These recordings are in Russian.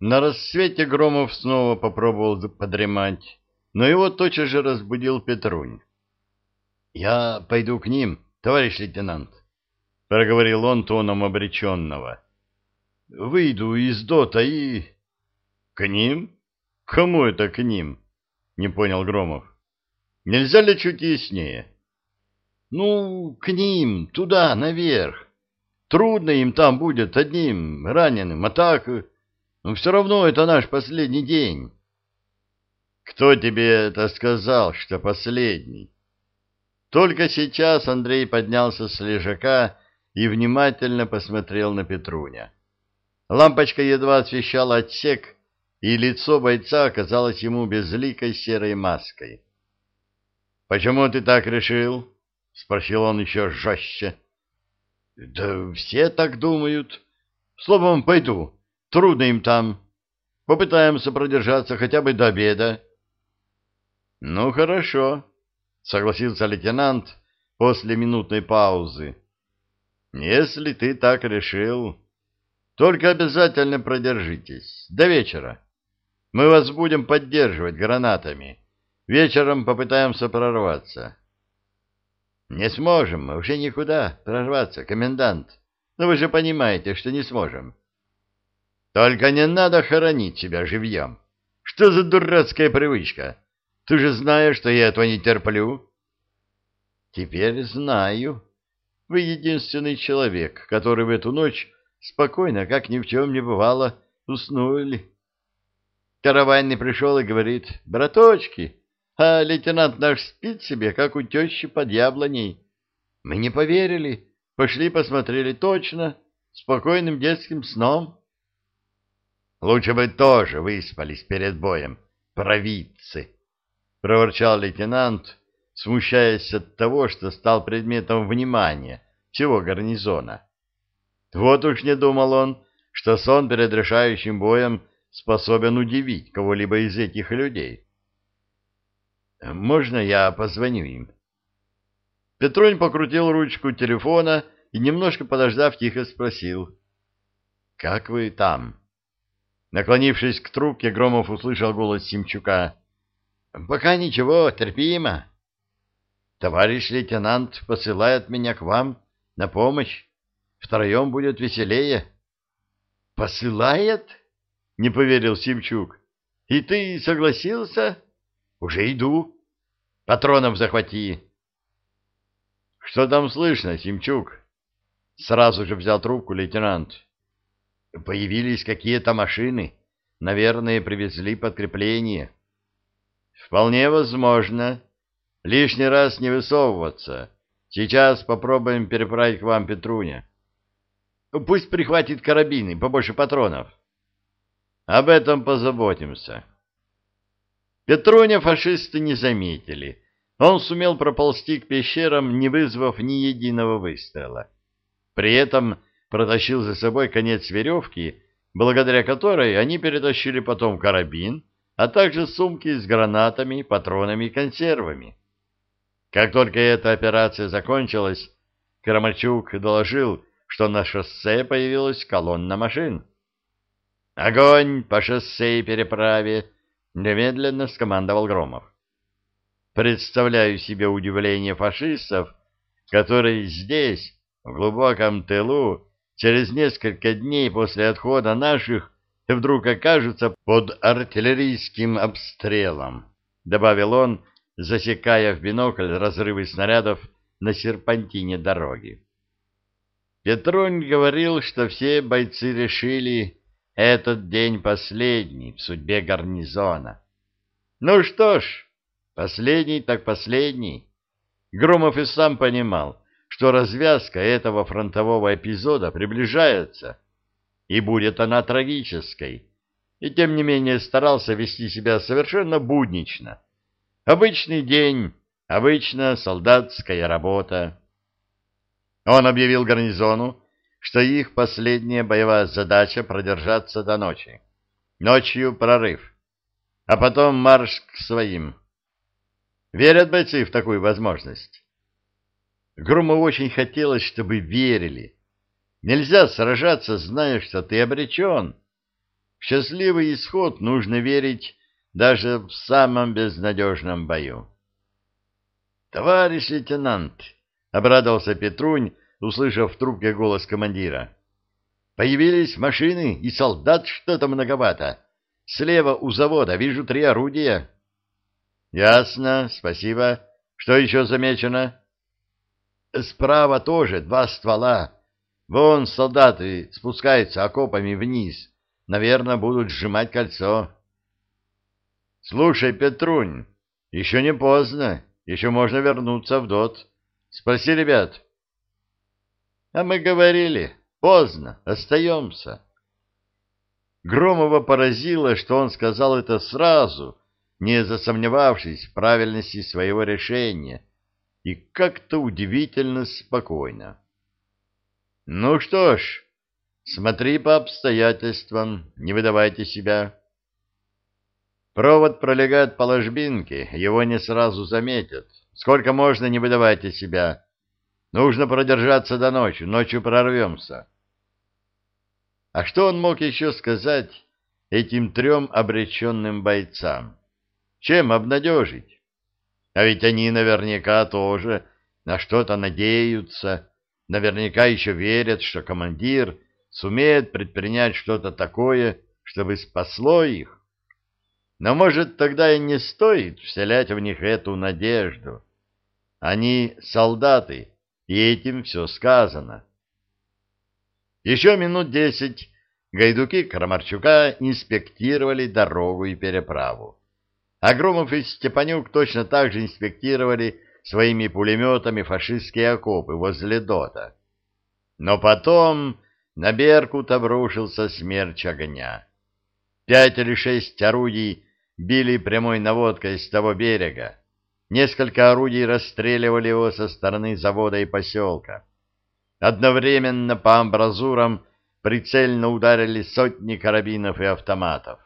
На рассвете Громов снова попробовал подремать, но его тотчас же разбудил Петрунь. — Я пойду к ним, товарищ лейтенант, — проговорил он тоном обреченного. — Выйду из дота и... — К ним? Кому это к ним? — не понял Громов. — Нельзя ли чуть яснее? — Ну, к ним, туда, наверх. Трудно им там будет одним раненым, а так... Но все равно это наш последний день. Кто тебе это сказал, что последний? Только сейчас Андрей поднялся с лежака и внимательно посмотрел на Петруня. Лампочка едва освещала отсек, и лицо бойца оказалось ему безликой серой маской. — Почему ты так решил? — спросил он еще жестче. — Да все так думают. Словом, пойду. Трудно им там. Попытаемся продержаться хотя бы до обеда. — Ну, хорошо, — согласился лейтенант после минутной паузы. — Если ты так решил, только обязательно продержитесь до вечера. Мы вас будем поддерживать гранатами. Вечером попытаемся прорваться. — Не сможем мы уже никуда прорваться, комендант. Но вы же понимаете, что не сможем. — только не надо хоронить себя живьем. Что за дурацкая привычка? Ты же знаешь, что я этого не терплю. Теперь знаю. Вы единственный человек, который в эту ночь спокойно, как ни в чем не бывало, уснули. Караванный пришел и говорит, браточки, а лейтенант наш спит себе, как у тещи под яблоней. Мы не поверили, пошли посмотрели точно, спокойным детским сном. Лучше бы тоже выспались перед боем, провидцы, — проворчал лейтенант, смущаясь от того, что стал предметом внимания всего гарнизона. Вот уж не думал он, что сон перед решающим боем способен удивить кого-либо из этих людей. «Можно я позвоню им?» Петрунь покрутил ручку телефона и, немножко подождав, тихо спросил. «Как вы там?» Наклонившись к трубке, Громов услышал голос Симчука. — Пока ничего, терпимо. — Товарищ лейтенант посылает меня к вам на помощь. Втроем будет веселее. — Посылает? — не поверил Симчук. — И ты согласился? — Уже иду. — Патронов захвати. — Что там слышно, Симчук? Сразу же взял трубку лейтенант. Появились какие-то машины. Наверное, привезли подкрепление. Вполне возможно. Лишний раз не высовываться. Сейчас попробуем переправить к вам Петруня. Пусть прихватит карабины, побольше патронов. Об этом позаботимся. Петруня фашисты не заметили. Он сумел проползти к пещерам, не вызвав ни единого выстрела. При этом протащил за собой конец веревки, благодаря которой они перетащили потом карабин, а также сумки с гранатами, патронами и консервами. Как только эта операция закончилась, Крамачук доложил, что на шоссе появилась колонна машин. «Огонь по шоссе и переправе!» — немедленно скомандовал Громов. Представляю себе удивление фашистов, которые здесь, в глубоком тылу, через несколько дней после отхода наших вдруг окажутся под артиллерийским обстрелом, — добавил он, засекая в бинокль разрывы снарядов на серпантине дороги. Петронь говорил, что все бойцы решили этот день последний в судьбе гарнизона. Ну что ж, последний так последний. Громов и сам понимал, что развязка этого фронтового эпизода приближается, и будет она трагической, и тем не менее старался вести себя совершенно буднично. Обычный день, обычная солдатская работа. Он объявил гарнизону, что их последняя боевая задача продержаться до ночи. Ночью прорыв, а потом марш к своим. Верят бойцы в такую возможность? Громову очень хотелось, чтобы верили. Нельзя сражаться, зная, что ты обречен. В счастливый исход нужно верить даже в самом безнадежном бою. «Товарищ лейтенант!» — обрадовался Петрунь, услышав в трубке голос командира. «Появились машины и солдат что-то многовато. Слева у завода вижу три орудия». «Ясно, спасибо. Что еще замечено?» «Справа тоже два ствола. Вон солдаты спускаются окопами вниз. Наверное, будут сжимать кольцо». «Слушай, Петрунь, еще не поздно. Еще можно вернуться в ДОТ. Спроси ребят». «А мы говорили, поздно, остаемся». Громова поразило, что он сказал это сразу, не засомневавшись в правильности своего решения, и как-то удивительно спокойно. «Ну что ж, смотри по обстоятельствам, не выдавайте себя». Провод пролегает по ложбинке, его не сразу заметят. Сколько можно, не выдавайте себя. Нужно продержаться до ночи, ночью прорвемся. А что он мог еще сказать этим трем обреченным бойцам? Чем обнадежить? А ведь они наверняка тоже на что-то надеются, наверняка еще верят, что командир сумеет предпринять что-то такое, чтобы спасло их. Но, может, тогда и не стоит вселять в них эту надежду. Они солдаты, и этим все сказано. Еще минут десять гайдуки Крамарчука инспектировали дорогу и переправу. Агромов и Степанюк точно так же инспектировали своими пулеметами фашистские окопы возле Дота. Но потом на Беркут обрушился смерч огня. Пять или шесть орудий били прямой наводкой с того берега. Несколько орудий расстреливали его со стороны завода и поселка. Одновременно по амбразурам прицельно ударили сотни карабинов и автоматов.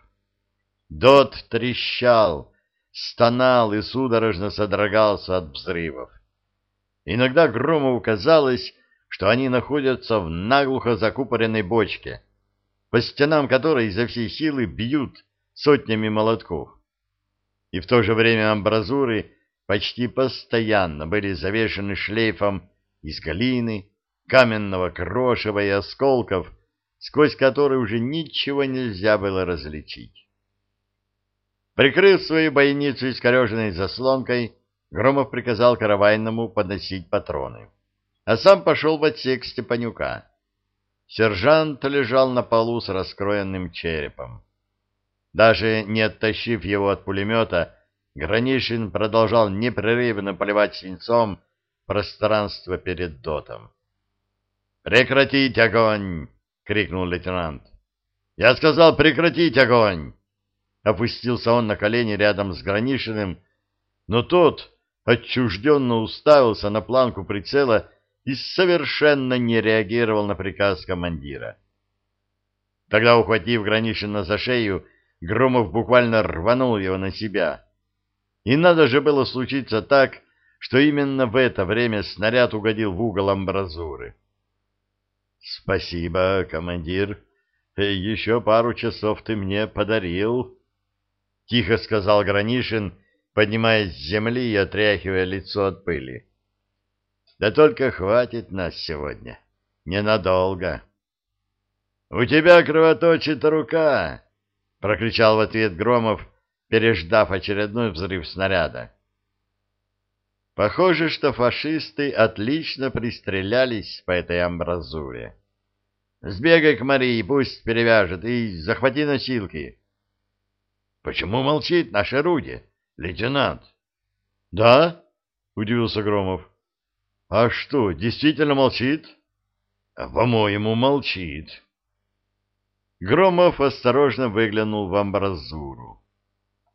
Дот трещал, стонал и судорожно содрогался от взрывов. Иногда Громову казалось, что они находятся в наглухо закупоренной бочке, по стенам которой изо всей силы бьют сотнями молотков. И в то же время амбразуры почти постоянно были завешены шлейфом из глины, каменного крошева и осколков, сквозь которые уже ничего нельзя было различить. Прикрыв свою бойницу искореженной заслонкой, Громов приказал каравайному подносить патроны, а сам пошел в отсек Степанюка. Сержант лежал на полу с раскроенным черепом. Даже не оттащив его от пулемета, Гранишин продолжал непрерывно поливать свинцом пространство перед дотом. «Прекратить огонь!» — крикнул лейтенант. «Я сказал прекратить огонь!» Опустился он на колени рядом с Гранишиным, но тот отчужденно уставился на планку прицела и совершенно не реагировал на приказ командира. Тогда, ухватив Гранишина за шею, Громов буквально рванул его на себя. И надо же было случиться так, что именно в это время снаряд угодил в угол амбразуры. — Спасибо, командир. Еще пару часов ты мне подарил, — тихо сказал Гранишин, поднимаясь с земли и отряхивая лицо от пыли. — Да только хватит нас сегодня. Ненадолго. — У тебя кровоточит рука, — прокричал в ответ Громов, переждав очередной взрыв снаряда. Похоже, что фашисты отлично пристрелялись по этой амбразуре. Сбегай к Марии, пусть перевяжет, и захвати носилки. — Почему молчит наше орудие, лейтенант? — Да? — удивился Громов. — А что, действительно молчит? — По-моему, молчит. Громов осторожно выглянул в амбразуру.